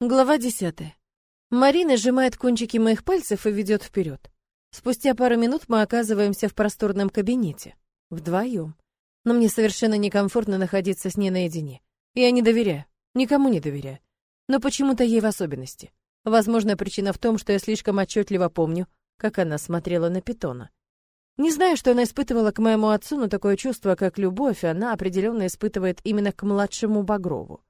Глава десятая. Марина сжимает кончики моих пальцев и ведет вперед. Спустя пару минут мы оказываемся в просторном кабинете. Вдвоем. Но мне совершенно некомфортно находиться с ней наедине. Я не доверяю. Никому не доверяю. Но почему-то ей в особенности. Возможно, причина в том, что я слишком отчетливо помню, как она смотрела на питона. Не знаю, что она испытывала к моему отцу, но такое чувство, как любовь, она определенно испытывает именно к младшему Багрову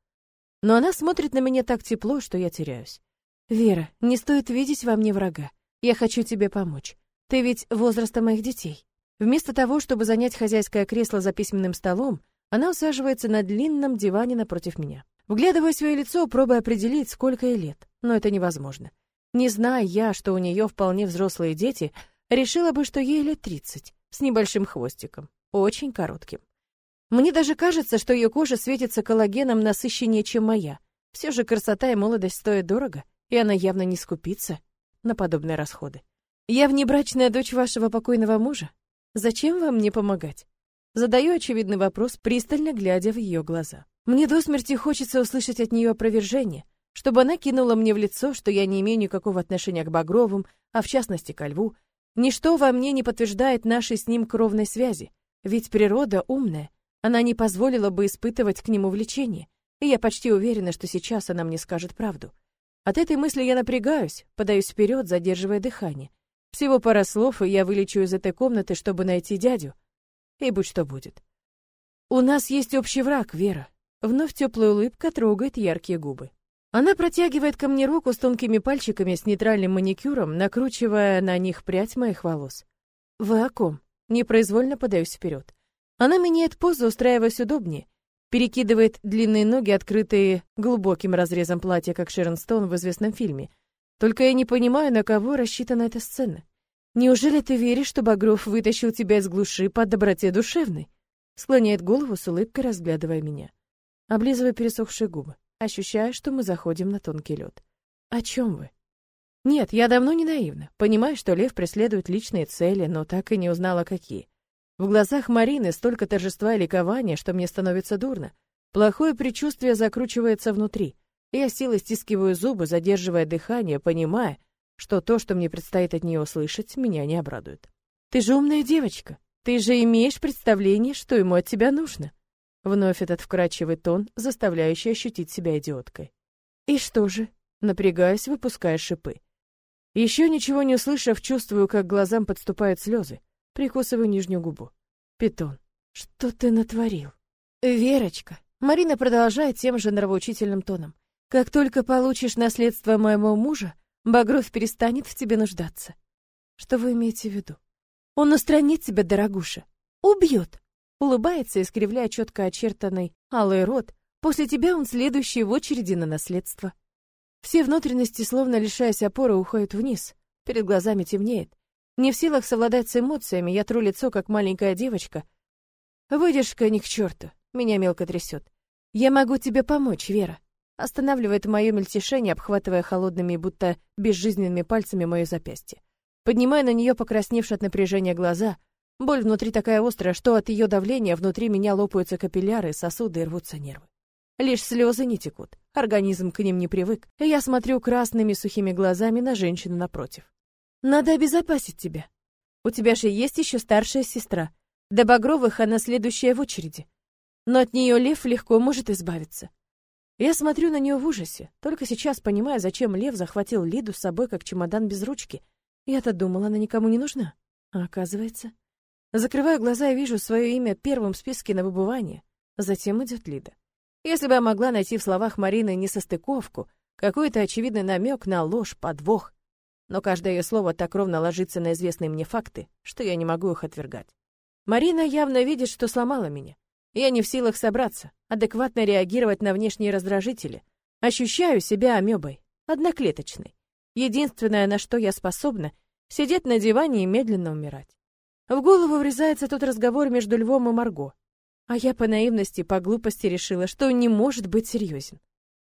но она смотрит на меня так тепло, что я теряюсь. «Вера, не стоит видеть во мне врага. Я хочу тебе помочь. Ты ведь возраста моих детей». Вместо того, чтобы занять хозяйское кресло за письменным столом, она усаживается на длинном диване напротив меня. Вглядывая свое лицо, пробуя определить, сколько ей лет, но это невозможно. Не зная я, что у нее вполне взрослые дети, решила бы, что ей лет тридцать, с небольшим хвостиком, очень коротким. Мне даже кажется, что ее кожа светится коллагеном насыщеннее, чем моя. Все же красота и молодость стоят дорого, и она явно не скупится на подобные расходы. Я внебрачная дочь вашего покойного мужа. Зачем вам мне помогать? Задаю очевидный вопрос, пристально глядя в ее глаза. Мне до смерти хочется услышать от нее опровержение, чтобы она кинула мне в лицо, что я не имею никакого отношения к Багровым, а в частности к Льву. Ничто во мне не подтверждает нашей с ним кровной связи, ведь природа умная она не позволила бы испытывать к нему влечение, и я почти уверена, что сейчас она мне скажет правду. От этой мысли я напрягаюсь, подаюсь вперед, задерживая дыхание. Всего пара слов, и я вылечу из этой комнаты, чтобы найти дядю. И будь что будет. У нас есть общий враг, Вера. Вновь теплая улыбка трогает яркие губы. Она протягивает ко мне руку с тонкими пальчиками с нейтральным маникюром, накручивая на них прядь моих волос. Вы о ком? Непроизвольно подаюсь вперед. Она меняет позу, устраиваясь удобнее, перекидывает длинные ноги, открытые глубоким разрезом платья, как Шерон Стоун в известном фильме. Только я не понимаю, на кого рассчитана эта сцена. Неужели ты веришь, что Багров вытащил тебя из глуши по доброте душевной? Склоняет голову с улыбкой, разглядывая меня. Облизывая пересохшие губы, ощущая, что мы заходим на тонкий лед. О чем вы? Нет, я давно не наивна. Понимаю, что Лев преследует личные цели, но так и не узнала, какие. В глазах Марины столько торжества и ликования, что мне становится дурно. Плохое предчувствие закручивается внутри. Я силой стискиваю зубы, задерживая дыхание, понимая, что то, что мне предстоит от нее услышать, меня не обрадует. «Ты же умная девочка. Ты же имеешь представление, что ему от тебя нужно». Вновь этот вкрадчивый тон, заставляющий ощутить себя идиоткой. «И что же?» Напрягаюсь, выпуская шипы. Еще ничего не услышав, чувствую, как глазам подступают слезы. Прикусываю нижнюю губу. Питон, что ты натворил? Верочка. Марина продолжает тем же нравоучительным тоном. Как только получишь наследство моего мужа, Багров перестанет в тебе нуждаться. Что вы имеете в виду? Он устранит тебя, дорогуша. Убьет. Улыбается, искривляя четко очертанный алый рот. После тебя он следующий в очереди на наследство. Все внутренности, словно лишаясь опоры, уходят вниз. Перед глазами темнеет. Не в силах совладать с эмоциями, я тру лицо, как маленькая девочка. Выдержка ни к черту, меня мелко трясет. Я могу тебе помочь, Вера. Останавливает мое мельтешение, обхватывая холодными, будто безжизненными пальцами мое запястье. Поднимая на нее покрасневшие от напряжения глаза. Боль внутри такая острая, что от ее давления внутри меня лопаются капилляры, сосуды и рвутся нервы. Лишь слезы не текут. Организм к ним не привык, и я смотрю красными сухими глазами на женщину напротив. Надо обезопасить тебя. У тебя же есть еще старшая сестра. До Багровых она следующая в очереди. Но от нее Лев легко может избавиться. Я смотрю на нее в ужасе, только сейчас понимая, зачем Лев захватил Лиду с собой как чемодан без ручки. Я-то думала, она никому не нужна. А оказывается... Закрываю глаза и вижу свое имя первым в списке на выбывание. Затем идет Лида. Если бы я могла найти в словах Марины несостыковку, какой-то очевидный намек на ложь, подвох, но каждое ее слово так ровно ложится на известные мне факты, что я не могу их отвергать. Марина явно видит, что сломала меня. Я не в силах собраться, адекватно реагировать на внешние раздражители. Ощущаю себя амебой, одноклеточной. Единственное, на что я способна, сидеть на диване и медленно умирать. В голову врезается тот разговор между Львом и Марго. А я по наивности, по глупости решила, что он не может быть серьезен.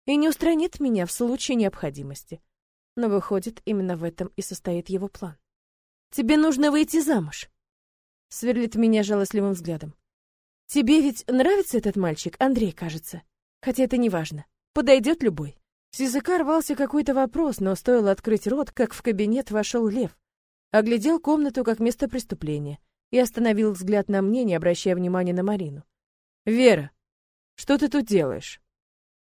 И не устранит меня в случае необходимости. Но выходит, именно в этом и состоит его план. Тебе нужно выйти замуж. Сверлит меня жалостливым взглядом. Тебе ведь нравится этот мальчик, Андрей, кажется. Хотя это не важно. Подойдет любой. С языка рвался какой-то вопрос, но стоило открыть рот, как в кабинет вошел Лев. Оглядел комнату как место преступления и остановил взгляд на мне, не обращая внимания на Марину. «Вера, что ты тут делаешь?»